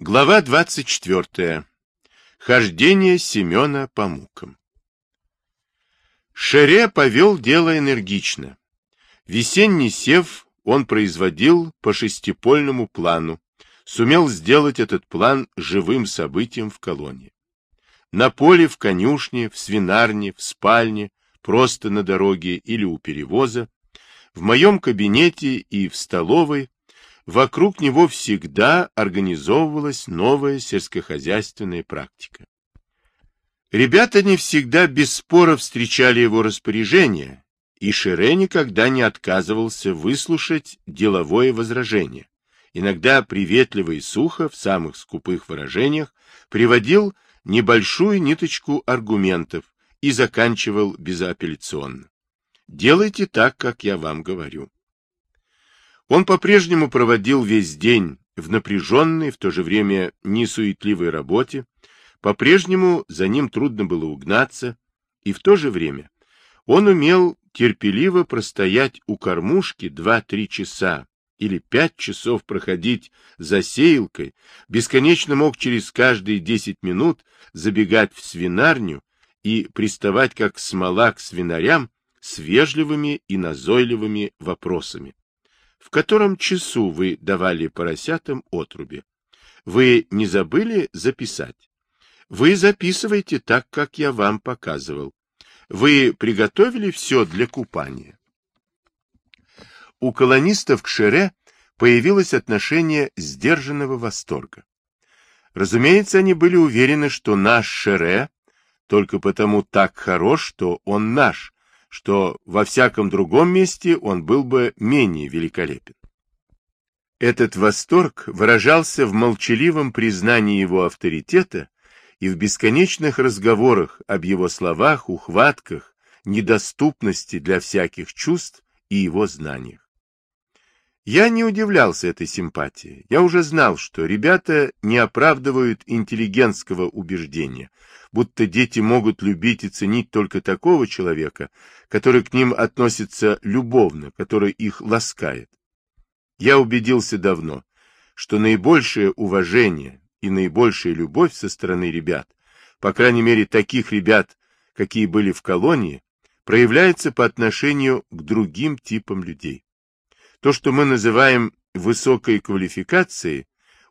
Глава 24. Хождение Семена по мукам. Шере повел дело энергично. Весенний сев он производил по шестипольному плану, сумел сделать этот план живым событием в колонии. На поле, в конюшне, в свинарне, в спальне, просто на дороге или у перевоза, в моем кабинете и в столовой вокруг него всегда организовывалась новая сельскохозяйственная практика. Ребята не всегда без спора встречали его распоряжение, и Шире никогда не отказывался выслушать деловое возражение. Иногда приветливо и сухо, в самых скупых выражениях, приводил небольшую ниточку аргументов и заканчивал безапелляционно. Делайте так, как я вам говорю. Он по-прежнему проводил весь день в напряженной, в то же время несуетливой работе, по-прежнему за ним трудно было угнаться, и в то же время он умел терпеливо простоять у кормушки два-три часа или пять часов проходить за сеялкой, бесконечно мог через каждые десять минут забегать в свинарню и приставать как смола к свинарям с вежливыми и назойливыми вопросами в котором часу вы давали поросятам отруби. Вы не забыли записать? Вы записываете так, как я вам показывал. Вы приготовили все для купания. У колонистов к Шере появилось отношение сдержанного восторга. Разумеется, они были уверены, что наш Шере только потому так хорош, что он наш, что во всяком другом месте он был бы менее великолепен. Этот восторг выражался в молчаливом признании его авторитета и в бесконечных разговорах об его словах, ухватках, недоступности для всяких чувств и его знаниях. Я не удивлялся этой симпатии. Я уже знал, что ребята не оправдывают интеллигентского убеждения, будто дети могут любить и ценить только такого человека, который к ним относится любовно, который их ласкает. Я убедился давно, что наибольшее уважение и наибольшая любовь со стороны ребят, по крайней мере таких ребят, какие были в колонии, проявляется по отношению к другим типам людей. То, что мы называем высокой квалификацией,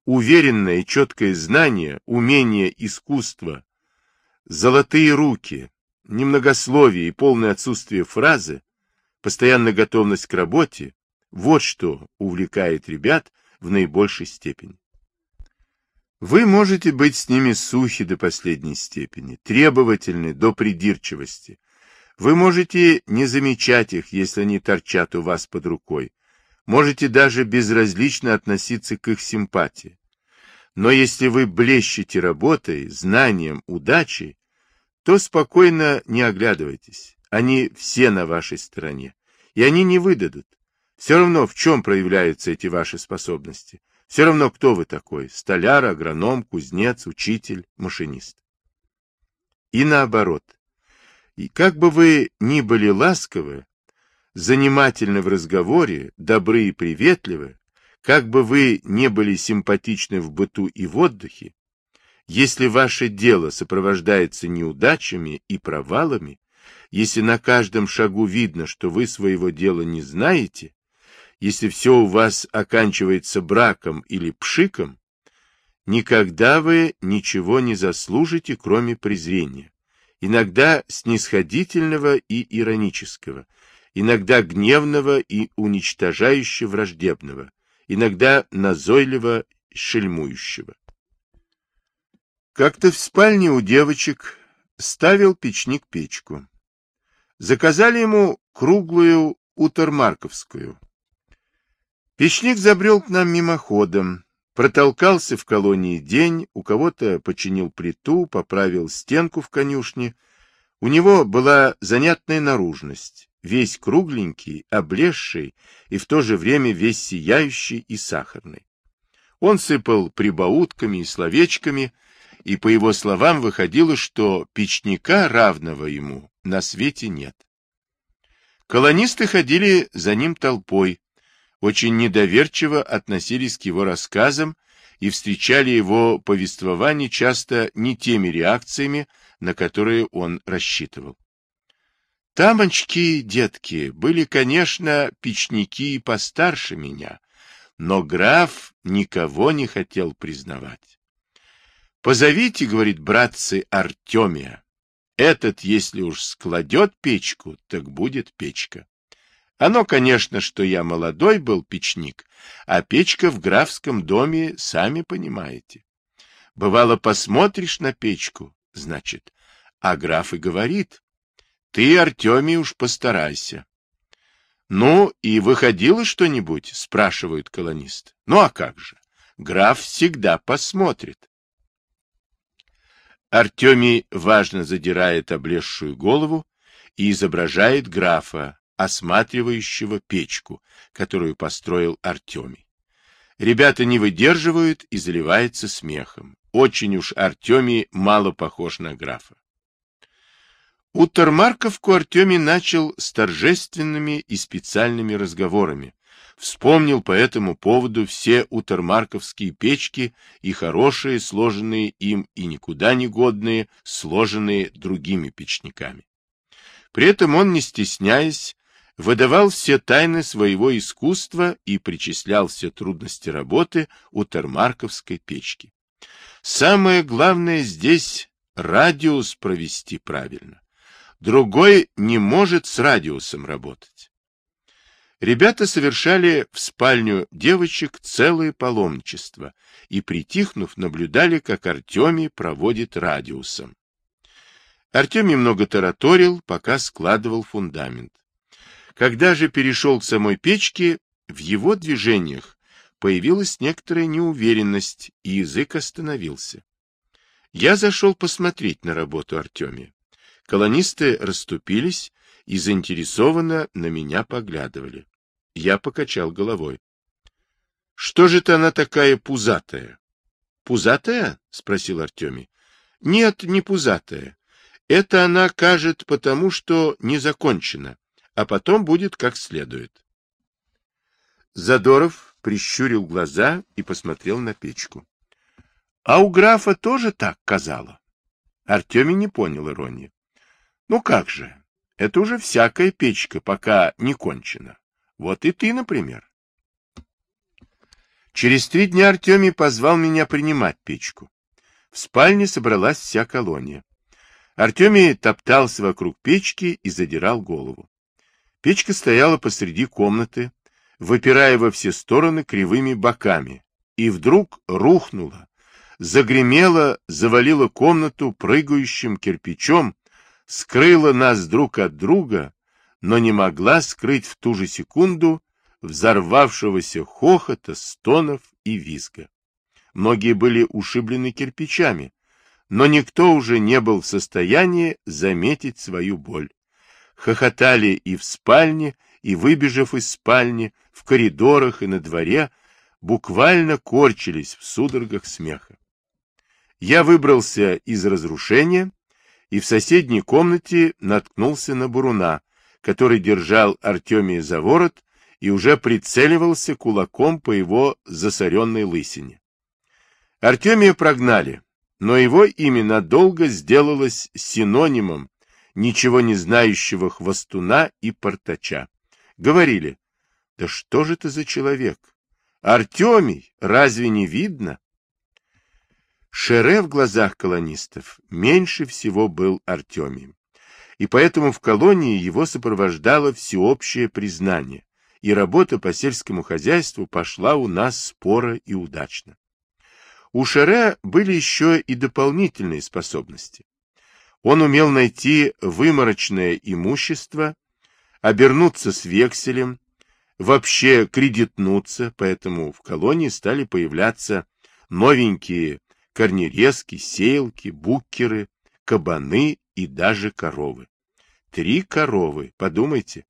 уверенное и четкое знание, умение, искусство, Золотые руки, немногословие и полное отсутствие фразы, постоянная готовность к работе – вот что увлекает ребят в наибольшей степени. Вы можете быть с ними сухи до последней степени, требовательны до придирчивости. Вы можете не замечать их, если они торчат у вас под рукой. Можете даже безразлично относиться к их симпатии. Но если вы блещете работой, знанием, удачей, то спокойно не оглядывайтесь. Они все на вашей стороне, и они не выдадут. Все равно, в чем проявляются эти ваши способности. Все равно, кто вы такой – столяр, агроном, кузнец, учитель, машинист. И наоборот. И как бы вы ни были ласковы, занимательны в разговоре, добры и приветливы, как бы вы не были симпатичны в быту и в отдыхе, если ваше дело сопровождается неудачами и провалами, если на каждом шагу видно, что вы своего дела не знаете, если все у вас оканчивается браком или пшиком, никогда вы ничего не заслужите, кроме презрения, иногда снисходительного и иронического, иногда гневного и уничтожающе враждебного, иногда назойливо шельмующего. Как-то в спальне у девочек ставил печник печку. Заказали ему круглую утермарковскую. Печник забрел к нам мимоходом, протолкался в колонии день, у кого-то починил плиту, поправил стенку в конюшне. У него была занятная наружность, весь кругленький, облезший и в то же время весь сияющий и сахарный. Он сыпал прибаутками и словечками, и по его словам выходило, что печника, равного ему, на свете нет. Колонисты ходили за ним толпой, очень недоверчиво относились к его рассказам и встречали его повествование часто не теми реакциями, на которые он рассчитывал. Тамочки, детки, были, конечно, печники и постарше меня, но граф никого не хотел признавать. «Позовите, — говорит братцы, — Артемия. Этот, если уж складет печку, так будет печка. Оно, конечно, что я молодой был печник, а печка в графском доме, сами понимаете. Бывало, посмотришь на печку, значит, а граф и говорит, ты, Артемий, уж постарайся. Ну, и выходило что-нибудь, спрашивают колонисты. Ну, а как же? Граф всегда посмотрит. Артемий важно задирает облезшую голову и изображает графа, осматривающего печку, которую построил Артемий. Ребята не выдерживают и заливаются смехом. Очень уж Артемий мало похож на графа. Утермарковку Артемий начал с торжественными и специальными разговорами. Вспомнил по этому поводу все утермарковские печки и хорошие, сложенные им, и никуда не годные, сложенные другими печниками. При этом он, не стесняясь, выдавал все тайны своего искусства и причислял все трудности работы у печки. Самое главное здесь радиус провести правильно. Другой не может с радиусом работать. Ребята совершали в спальню девочек целое паломничество и, притихнув, наблюдали, как Артемий проводит радиусом. Артемий много тараторил, пока складывал фундамент. Когда же перешел к самой печке, в его движениях появилась некоторая неуверенность, и язык остановился. Я зашел посмотреть на работу Артемия. Колонисты расступились и заинтересованно на меня поглядывали. Я покачал головой. — Что же это она такая пузатая? — Пузатая? — спросил Артемий. — Нет, не пузатая. Это она кажет потому, что не закончена а потом будет как следует. Задоров прищурил глаза и посмотрел на печку. — А у графа тоже так казало? Артемий не понял иронии. — Ну как же, это уже всякая печка, пока не кончена. Вот и ты, например. Через три дня Артемий позвал меня принимать печку. В спальне собралась вся колония. Артемий топтался вокруг печки и задирал голову. Печка стояла посреди комнаты, выпирая во все стороны кривыми боками, и вдруг рухнула, загремела, завалила комнату прыгающим кирпичом, скрыла нас друг от друга, но не могла скрыть в ту же секунду взорвавшегося хохота, стонов и визга. Многие были ушиблены кирпичами, но никто уже не был в состоянии заметить свою боль хохотали и в спальне, и, выбежав из спальни, в коридорах и на дворе, буквально корчились в судорогах смеха. Я выбрался из разрушения и в соседней комнате наткнулся на Буруна, который держал Артемия за ворот и уже прицеливался кулаком по его засоренной лысине. Артемия прогнали, но его имя надолго сделалось синонимом ничего не знающего хвостуна и портача. Говорили, да что же это за человек? Артемий, разве не видно? Шере в глазах колонистов меньше всего был Артемием, и поэтому в колонии его сопровождало всеобщее признание, и работа по сельскому хозяйству пошла у нас споро и удачно. У Шере были еще и дополнительные способности. Он умел найти выморочное имущество, обернуться с векселем, вообще кредитнуться, поэтому в колонии стали появляться новенькие корнерезки, сеялки, буккеры, кабаны и даже коровы. Три коровы, подумайте.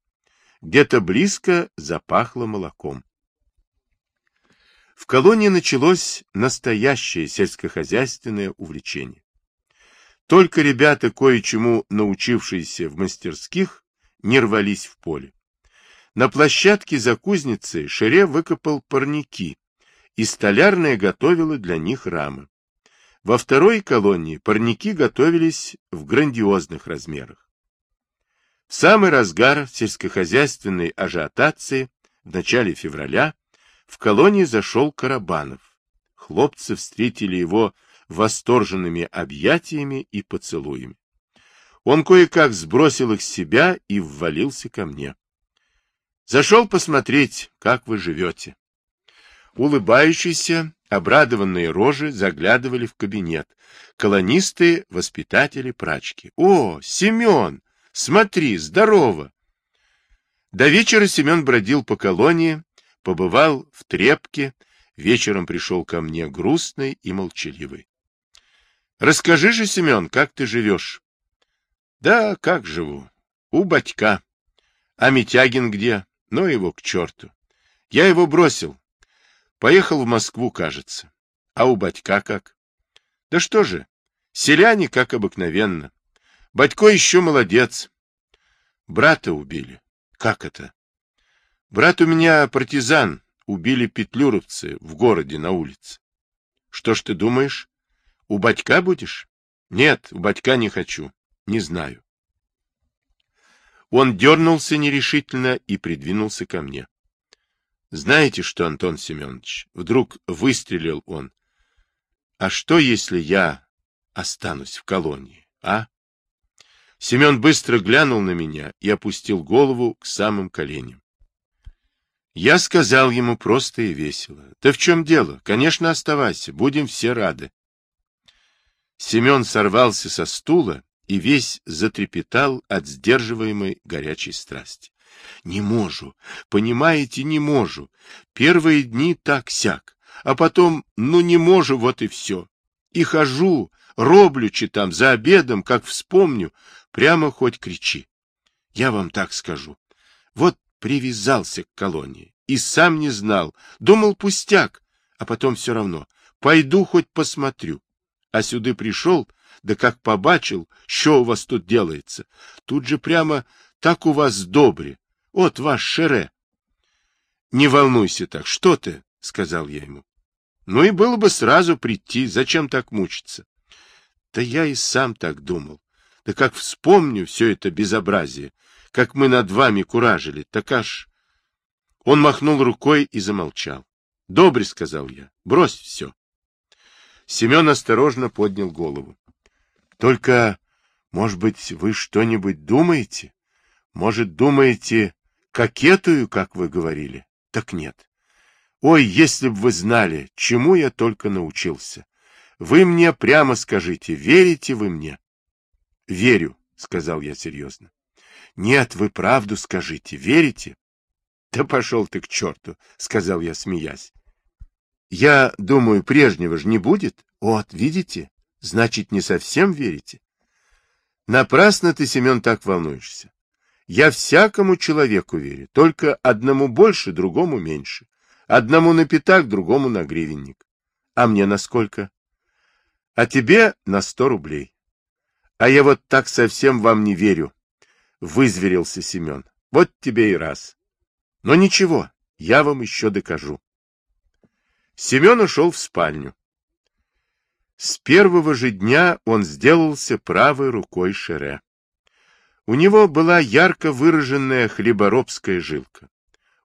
Где-то близко запахло молоком. В колонии началось настоящее сельскохозяйственное увлечение. Только ребята, кое-чему научившиеся в мастерских, не рвались в поле. На площадке за кузницей Шере выкопал парники и столярная готовила для них рамы. Во второй колонии парники готовились в грандиозных размерах. В самый разгар сельскохозяйственной ажиотации в начале февраля в колонии зашел Карабанов. Хлопцы встретили его восторженными объятиями и поцелуями. Он кое-как сбросил их с себя и ввалился ко мне. Зашел посмотреть, как вы живете. Улыбающиеся, обрадованные рожи заглядывали в кабинет. Колонисты, воспитатели, прачки. «О, Семен! Смотри, здорово!» До вечера Семен бродил по колонии, побывал в трепке, вечером пришел ко мне грустный и молчаливый. Расскажи же, Семен, как ты живешь? Да, как живу? У батька. А Митягин где? Ну его к черту. Я его бросил. Поехал в Москву, кажется. А у батька как? Да что же, селяне, как обыкновенно. Батько еще молодец. Брата убили. Как это? Брат у меня партизан. Убили петлюровцы в городе на улице. Что ж ты думаешь? У батька будешь? Нет, у батька не хочу. Не знаю. Он дернулся нерешительно и придвинулся ко мне. Знаете что, Антон Семенович, вдруг выстрелил он. А что, если я останусь в колонии, а? Семен быстро глянул на меня и опустил голову к самым коленям. Я сказал ему просто и весело. Да в чем дело? Конечно, оставайся, будем все рады. Семен сорвался со стула и весь затрепетал от сдерживаемой горячей страсти. Не можу, понимаете, не можу. Первые дни так-сяк, а потом, ну не можу, вот и все. И хожу, роблючи там за обедом, как вспомню, прямо хоть кричи. Я вам так скажу. Вот привязался к колонии и сам не знал, думал пустяк, а потом все равно. Пойду хоть посмотрю а сюди пришел, да как побачил, что у вас тут делается. Тут же прямо так у вас добре. от ваш шере. Не волнуйся так, что ты, сказал я ему. Ну и было бы сразу прийти, зачем так мучиться? Да я и сам так думал. Да как вспомню все это безобразие, как мы над вами куражили, так аж... Он махнул рукой и замолчал. — Добре, — сказал я, — брось все. Семен осторожно поднял голову. — Только, может быть, вы что-нибудь думаете? Может, думаете, кокетую, как вы говорили? Так нет. Ой, если бы вы знали, чему я только научился. Вы мне прямо скажите, верите вы мне? — Верю, — сказал я серьезно. — Нет, вы правду скажите, верите? — Да пошел ты к черту, — сказал я, смеясь. Я думаю, прежнего же не будет. Вот, видите? Значит, не совсем верите? Напрасно ты, Семен, так волнуешься. Я всякому человеку верю, только одному больше, другому меньше. Одному на пятак, другому на гривенник. А мне на сколько? А тебе на сто рублей. А я вот так совсем вам не верю. Вызверился Семен. Вот тебе и раз. Но ничего, я вам еще докажу. Семен ушел в спальню. С первого же дня он сделался правой рукой Шере. У него была ярко выраженная хлеборобская жилка.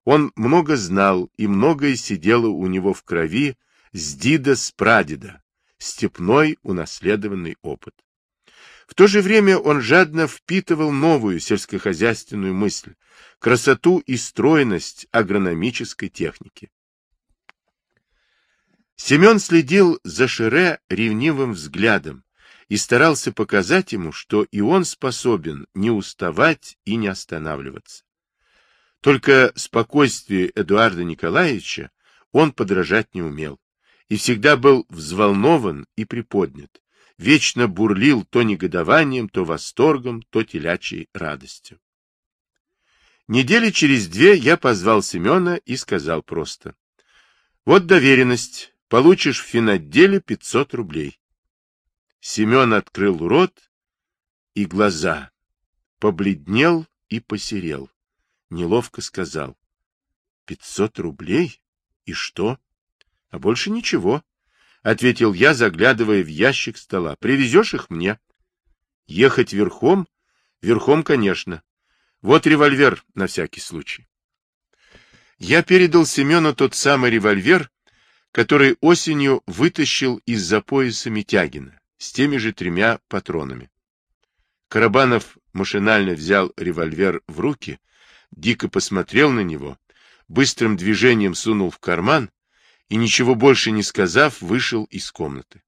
Он много знал, и многое сидело у него в крови с дида с прадеда, степной унаследованный опыт. В то же время он жадно впитывал новую сельскохозяйственную мысль, красоту и стройность агрономической техники. Семен следил за Шире ревнивым взглядом и старался показать ему, что и он способен не уставать и не останавливаться. Только спокойствию Эдуарда Николаевича он подражать не умел и всегда был взволнован и приподнят, вечно бурлил то негодованием, то восторгом, то телячьей радостью. Недели через две я позвал Семена и сказал просто. Вот доверенность, Получишь в финотделе 500 рублей. Семен открыл рот и глаза, побледнел и посерел. Неловко сказал. — Пятьсот рублей? И что? А больше ничего, — ответил я, заглядывая в ящик стола. — Привезешь их мне? — Ехать верхом? Верхом, конечно. Вот револьвер на всякий случай. Я передал Семену тот самый револьвер, который осенью вытащил из-за пояса Митягина с теми же тремя патронами. Карабанов машинально взял револьвер в руки, дико посмотрел на него, быстрым движением сунул в карман и, ничего больше не сказав, вышел из комнаты.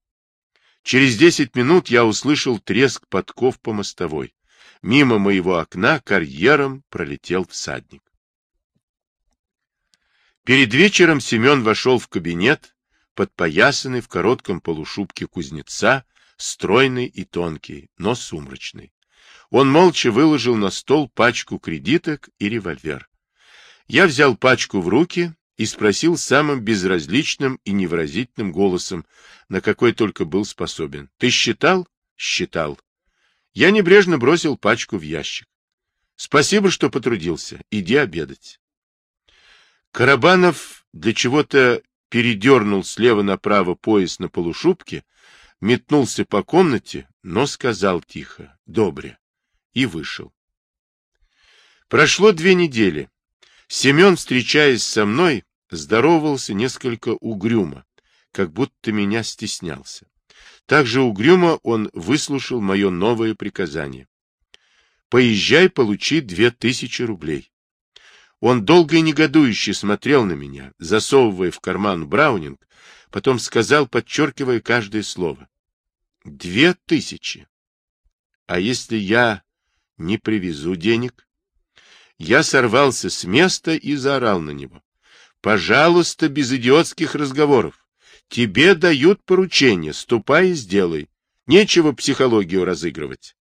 Через десять минут я услышал треск подков по мостовой. Мимо моего окна карьером пролетел всадник. Перед вечером Семен вошел в кабинет, подпоясанный в коротком полушубке кузнеца, стройный и тонкий, но сумрачный. Он молча выложил на стол пачку кредиток и револьвер. Я взял пачку в руки и спросил самым безразличным и невыразительным голосом, на какой только был способен. — Ты считал? — Считал. Я небрежно бросил пачку в ящик. — Спасибо, что потрудился. Иди обедать. Карабанов для чего-то передернул слева направо пояс на полушубке, метнулся по комнате, но сказал тихо «Добре» и вышел. Прошло две недели. Семен, встречаясь со мной, здоровался несколько угрюмо, как будто меня стеснялся. Также угрюмо он выслушал мое новое приказание. «Поезжай, получи две тысячи рублей». Он долго и негодующе смотрел на меня, засовывая в карман браунинг, потом сказал, подчеркивая каждое слово. «Две тысячи! А если я не привезу денег?» Я сорвался с места и заорал на него. Пожалуйста, без идиотских разговоров. Тебе дают поручение, ступай и сделай. Нечего психологию разыгрывать.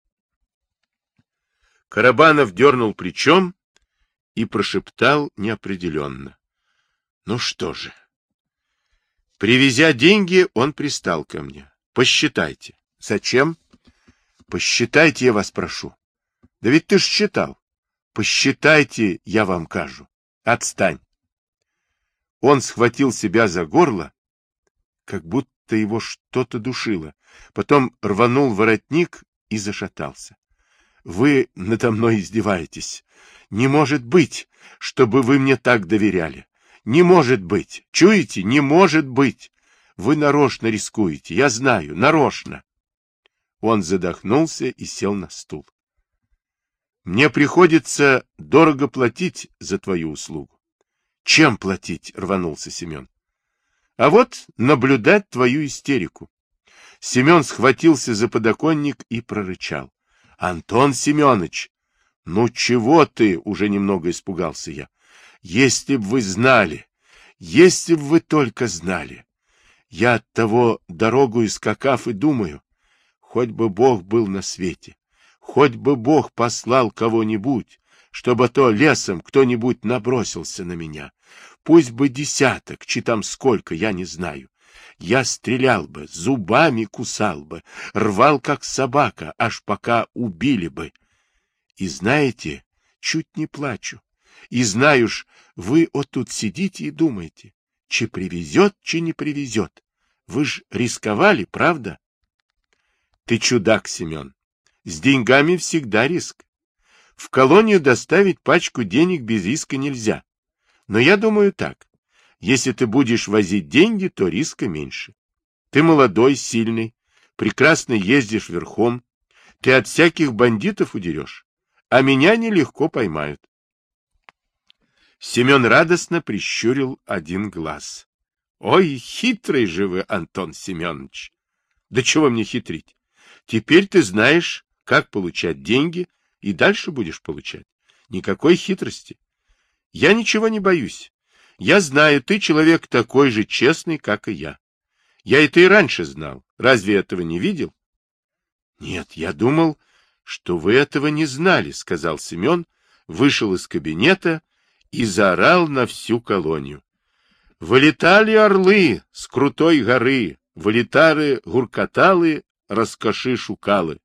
Карабанов дернул плечом и прошептал неопределенно. Ну что же. Привезя деньги, он пристал ко мне. Посчитайте. Зачем? Посчитайте, я вас прошу. Да ведь ты ж считал. Посчитайте, я вам кажу. Отстань. Он схватил себя за горло, как будто его что-то душило. Потом рванул воротник и зашатался. — Вы надо мной издеваетесь. Не может быть, чтобы вы мне так доверяли. Не может быть. Чуете? Не может быть. Вы нарочно рискуете. Я знаю, нарочно. Он задохнулся и сел на стул. Мне приходится дорого платить за твою услугу. Чем платить? — рванулся Семен. — А вот наблюдать твою истерику. Семен схватился за подоконник и прорычал. — Антон Семенович! Ну чего ты? — уже немного испугался я. — Если б вы знали! Если б вы только знали! Я от того дорогу искакав и думаю, хоть бы Бог был на свете, хоть бы Бог послал кого-нибудь, чтобы то лесом кто-нибудь набросился на меня. Пусть бы десяток, чи там сколько, я не знаю. Я стрелял бы, зубами кусал бы, рвал как собака, аж пока убили бы. И знаете, чуть не плачу. И знаю ж, вы вот тут сидите и думаете, чи привезет, чи не привезет. Вы ж рисковали, правда? Ты чудак, Семен. С деньгами всегда риск. В колонию доставить пачку денег без риска нельзя. Но я думаю так. Если ты будешь возить деньги, то риска меньше. Ты молодой, сильный, прекрасно ездишь верхом. Ты от всяких бандитов удерешь. А меня нелегко поймают. Семен радостно прищурил один глаз. Ой, хитрый же вы, Антон Семенович. Да чего мне хитрить? Теперь ты знаешь, как получать деньги, и дальше будешь получать. Никакой хитрости. Я ничего не боюсь. Я знаю, ты человек такой же честный, как и я. Я это и раньше знал. Разве этого не видел? Нет, я думал, что вы этого не знали, сказал Семен, вышел из кабинета и заорал на всю колонию. Вылетали орлы с крутой горы, вылетали гуркоталы, раскоши шукалы.